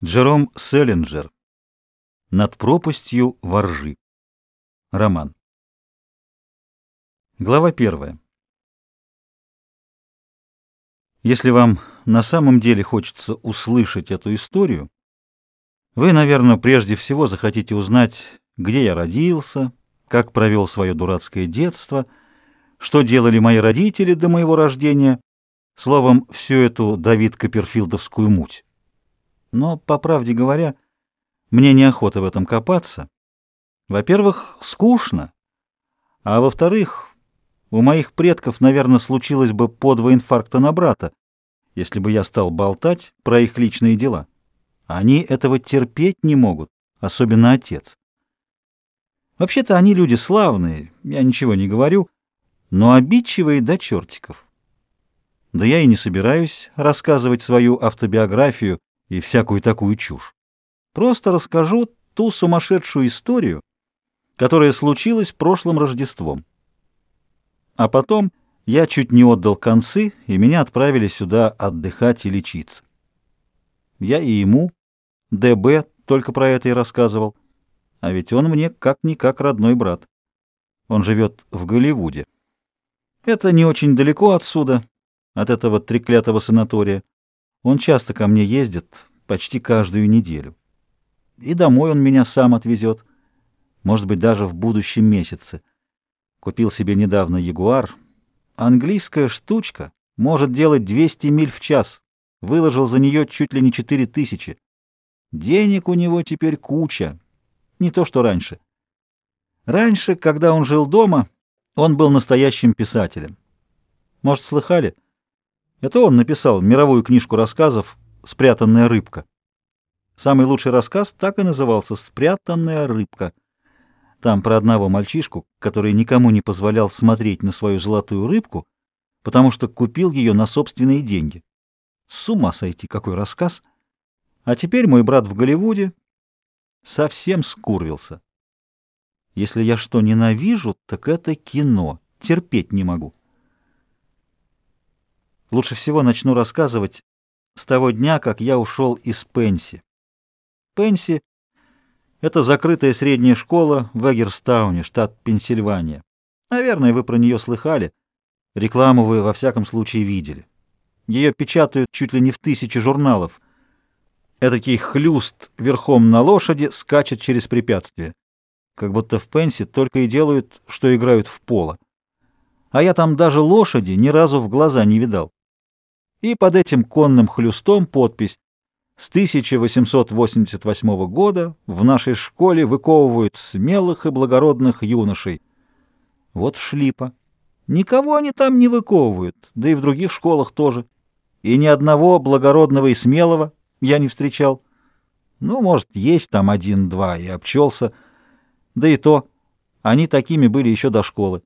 Джером Селлинджер. Над пропастью воржи. Роман. Глава первая. Если вам на самом деле хочется услышать эту историю, вы, наверное, прежде всего захотите узнать, где я родился, как провел свое дурацкое детство, что делали мои родители до моего рождения, словом, всю эту Давид Копперфилдовскую муть. Но, по правде говоря, мне неохота в этом копаться. Во-первых, скучно. А во-вторых, у моих предков, наверное, случилось бы по два инфаркта на брата, если бы я стал болтать про их личные дела. Они этого терпеть не могут, особенно отец. Вообще-то они люди славные, я ничего не говорю, но обидчивые до чертиков. Да я и не собираюсь рассказывать свою автобиографию и всякую такую чушь. Просто расскажу ту сумасшедшую историю, которая случилась прошлым Рождеством. А потом я чуть не отдал концы, и меня отправили сюда отдыхать и лечиться. Я и ему, ДБ, только про это и рассказывал. А ведь он мне как-никак родной брат. Он живет в Голливуде. Это не очень далеко отсюда, от этого треклятого санатория. Он часто ко мне ездит, почти каждую неделю. И домой он меня сам отвезет. Может быть, даже в будущем месяце. Купил себе недавно Ягуар. Английская штучка может делать 200 миль в час. Выложил за нее чуть ли не 4 тысячи. Денег у него теперь куча. Не то, что раньше. Раньше, когда он жил дома, он был настоящим писателем. Может, слыхали? Это он написал мировую книжку рассказов «Спрятанная рыбка». Самый лучший рассказ так и назывался «Спрятанная рыбка». Там про одного мальчишку, который никому не позволял смотреть на свою золотую рыбку, потому что купил ее на собственные деньги. С ума сойти, какой рассказ! А теперь мой брат в Голливуде совсем скурвился. Если я что ненавижу, так это кино. Терпеть не могу. Лучше всего начну рассказывать с того дня, как я ушел из Пенси. Пенси — это закрытая средняя школа в Эггерстауне, штат Пенсильвания. Наверное, вы про нее слыхали. Рекламу вы во всяком случае видели. Ее печатают чуть ли не в тысячи журналов. Этакий хлюст верхом на лошади скачет через препятствия. Как будто в Пенси только и делают, что играют в поло. А я там даже лошади ни разу в глаза не видал и под этим конным хлюстом подпись «С 1888 года в нашей школе выковывают смелых и благородных юношей». Вот шлипа. Никого они там не выковывают, да и в других школах тоже. И ни одного благородного и смелого я не встречал. Ну, может, есть там один-два, и обчелся. Да и то, они такими были еще до школы.